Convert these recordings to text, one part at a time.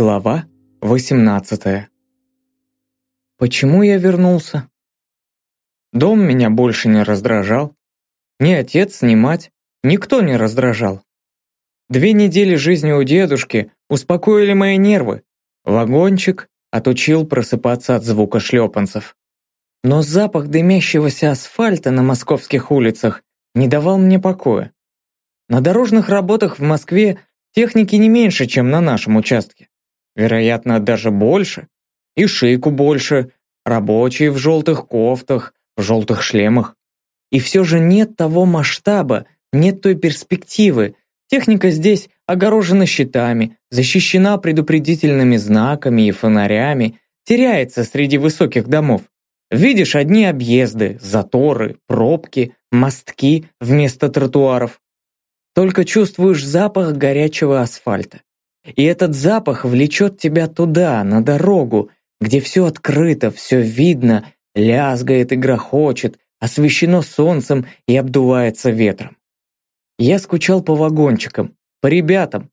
Глава 18 Почему я вернулся? Дом меня больше не раздражал. Ни отец, ни мать, никто не раздражал. Две недели жизни у дедушки успокоили мои нервы. Вагончик отучил просыпаться от звука шлепанцев. Но запах дымящегося асфальта на московских улицах не давал мне покоя. На дорожных работах в Москве техники не меньше, чем на нашем участке. Вероятно, даже больше. И шейку больше, рабочие в желтых кофтах, в желтых шлемах. И все же нет того масштаба, нет той перспективы. Техника здесь огорожена щитами, защищена предупредительными знаками и фонарями, теряется среди высоких домов. Видишь одни объезды, заторы, пробки, мостки вместо тротуаров. Только чувствуешь запах горячего асфальта. И этот запах влечет тебя туда, на дорогу, где все открыто, все видно, лязгает и грохочет, освещено солнцем и обдувается ветром. Я скучал по вагончикам, по ребятам.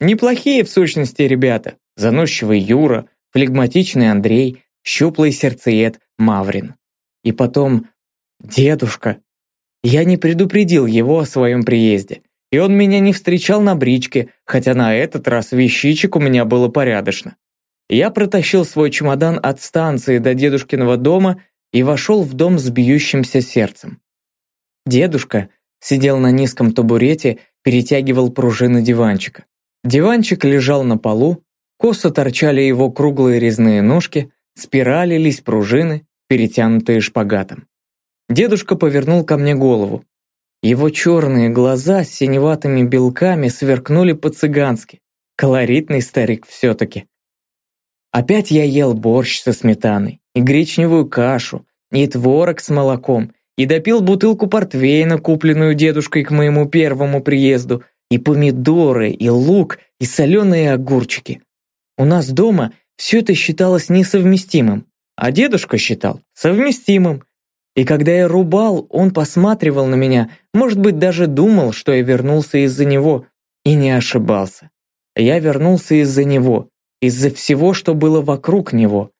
Неплохие в сущности ребята. Заносчивый Юра, флегматичный Андрей, щуплый сердцеед Маврин. И потом дедушка. Я не предупредил его о своем приезде. И он меня не встречал на бричке, хотя на этот раз вещичек у меня было порядочно. Я протащил свой чемодан от станции до дедушкиного дома и вошел в дом с бьющимся сердцем. Дедушка сидел на низком табурете, перетягивал пружины диванчика. Диванчик лежал на полу, косо торчали его круглые резные ножки, спиралились пружины, перетянутые шпагатом. Дедушка повернул ко мне голову. Его черные глаза с синеватыми белками сверкнули по-цыгански. Колоритный старик все-таки. Опять я ел борщ со сметаной, и гречневую кашу, и творог с молоком, и допил бутылку портвейна, купленную дедушкой к моему первому приезду, и помидоры, и лук, и соленые огурчики. У нас дома все это считалось несовместимым, а дедушка считал совместимым. И когда я рубал, он посматривал на меня, может быть, даже думал, что я вернулся из-за него, и не ошибался. Я вернулся из-за него, из-за всего, что было вокруг него.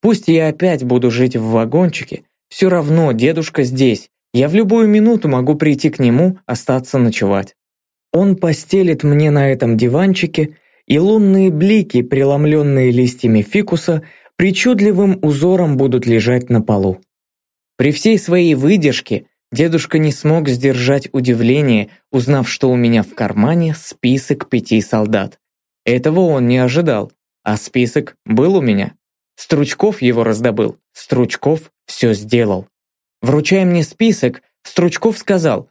Пусть я опять буду жить в вагончике, все равно дедушка здесь, я в любую минуту могу прийти к нему, остаться ночевать. Он постелит мне на этом диванчике, и лунные блики, преломленные листьями фикуса, причудливым узором будут лежать на полу. При всей своей выдержке дедушка не смог сдержать удивление, узнав, что у меня в кармане список пяти солдат. Этого он не ожидал, а список был у меня. Стручков его раздобыл, Стручков все сделал. Вручая мне список, Стручков сказал,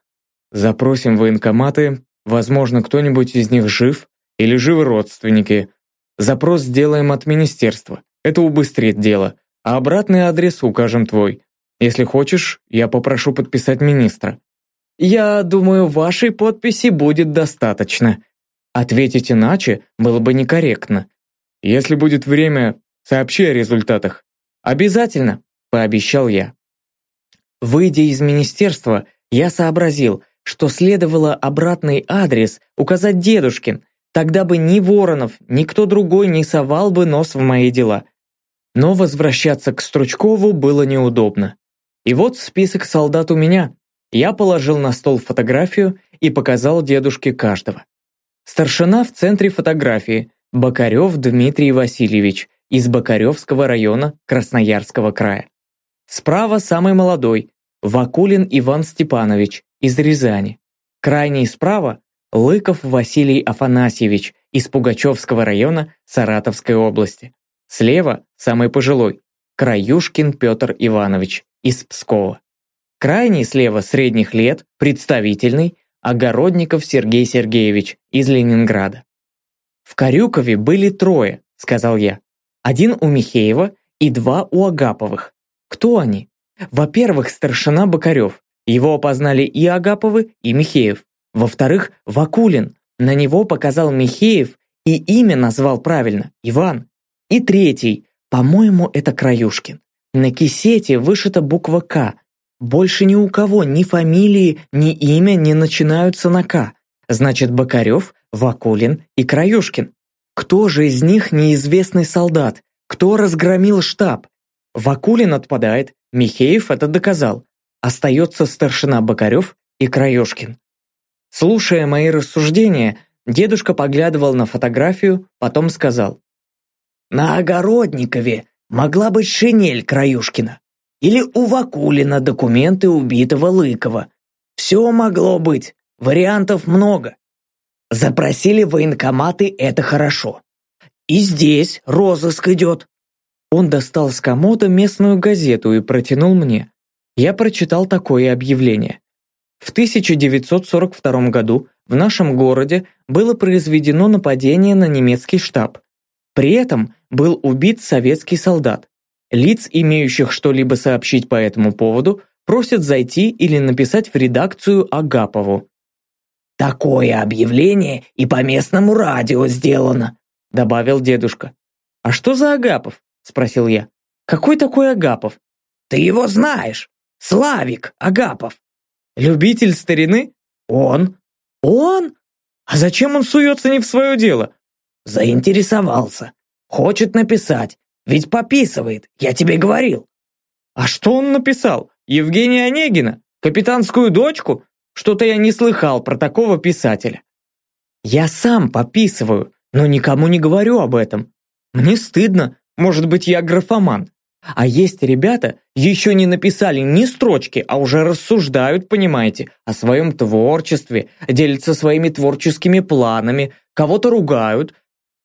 «Запросим военкоматы, возможно, кто-нибудь из них жив или живы родственники. Запрос сделаем от министерства, это убыстрит дело, а обратный адрес укажем твой. Если хочешь, я попрошу подписать министра». «Я думаю, вашей подписи будет достаточно», Ответить иначе было бы некорректно. Если будет время, сообщи о результатах. Обязательно, пообещал я. Выйдя из министерства, я сообразил, что следовало обратный адрес указать дедушкин, тогда бы ни Воронов, ни кто другой не совал бы нос в мои дела. Но возвращаться к Стручкову было неудобно. И вот список солдат у меня. Я положил на стол фотографию и показал дедушке каждого. Старшина в центре фотографии Бокарев Дмитрий Васильевич из Бокаревского района Красноярского края. Справа самый молодой Вакулин Иван Степанович из Рязани. Крайний справа Лыков Василий Афанасьевич из Пугачевского района Саратовской области. Слева самый пожилой Краюшкин Петр Иванович из Пскова. Крайний слева средних лет, представительный, Огородников Сергей Сергеевич из Ленинграда. «В Карюкове были трое», — сказал я. «Один у Михеева и два у Агаповых. Кто они? Во-первых, старшина Бокарев. Его опознали и Агаповы, и Михеев. Во-вторых, Вакулин. На него показал Михеев и имя назвал правильно – Иван. И третий, по-моему, это Краюшкин. На кисете вышита буква «К», больше ни у кого ни фамилии, ни имя не начинаются на «К». Значит, Бокарев, Вакулин и Краюшкин. Кто же из них неизвестный солдат? Кто разгромил штаб? Вакулин отпадает, Михеев это доказал. Остается старшина Бокарев и Краешкин. Слушая мои рассуждения, дедушка поглядывал на фотографию, потом сказал. «На Огородникове могла быть шинель Краюшкина. Или у Вакулина документы убитого Лыкова. Все могло быть, вариантов много. Запросили военкоматы, это хорошо. И здесь розыск идет. Он достал с комода местную газету и протянул мне. Я прочитал такое объявление. В 1942 году в нашем городе было произведено нападение на немецкий штаб. При этом был убит советский солдат. Лиц, имеющих что-либо сообщить по этому поводу, просят зайти или написать в редакцию Агапову. «Такое объявление и по местному радио сделано», добавил дедушка. «А что за Агапов?» спросил я. «Какой такой Агапов?» «Ты его знаешь! Славик Агапов!» «Любитель старины?» «Он!» «Он? А зачем он суется не в свое дело?» «Заинтересовался. Хочет написать. Ведь пописывает, я тебе говорил». «А что он написал? Евгения Онегина? Капитанскую дочку? Что-то я не слыхал про такого писателя». «Я сам пописываю, но никому не говорю об этом. Мне стыдно, может быть, я графоман. А есть ребята, еще не написали ни строчки, а уже рассуждают, понимаете, о своем творчестве, делятся своими творческими планами, кого-то ругают,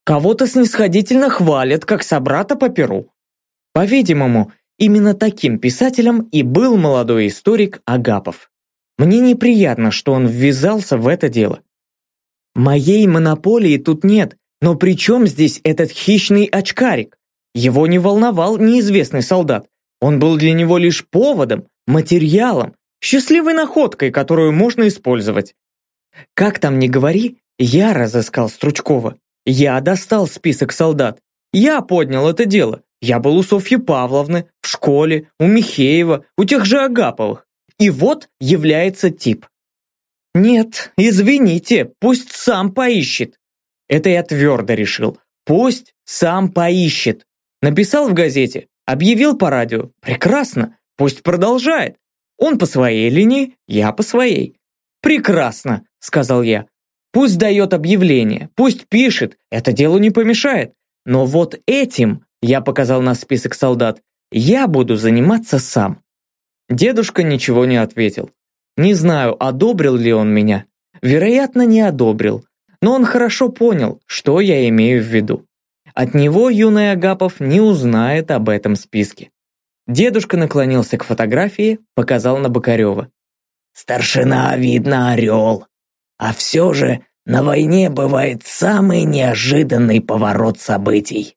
кого-то снисходительно хвалят, как собрата по перу. По-видимому, именно таким писателем и был молодой историк Агапов. Мне неприятно, что он ввязался в это дело. Моей монополии тут нет, но при чем здесь этот хищный очкарик? Его не волновал неизвестный солдат. Он был для него лишь поводом, материалом, счастливой находкой, которую можно использовать. Как там ни говори, я разыскал Стручкова. Я достал список солдат. Я поднял это дело. Я был у Софьи Павловны, в школе, у Михеева, у тех же Агаповых. И вот является тип. Нет, извините, пусть сам поищет. Это я твердо решил. Пусть сам поищет. Написал в газете, объявил по радио. Прекрасно, пусть продолжает. Он по своей линии, я по своей. Прекрасно, сказал я. Пусть дает объявление, пусть пишет, это делу не помешает. Но вот этим, я показал на список солдат, я буду заниматься сам. Дедушка ничего не ответил. Не знаю, одобрил ли он меня. Вероятно, не одобрил. Но он хорошо понял, что я имею в виду. От него юный Агапов не узнает об этом списке. Дедушка наклонился к фотографии, показал на Бокарева. «Старшина, видно, орел. А все же на войне бывает самый неожиданный поворот событий.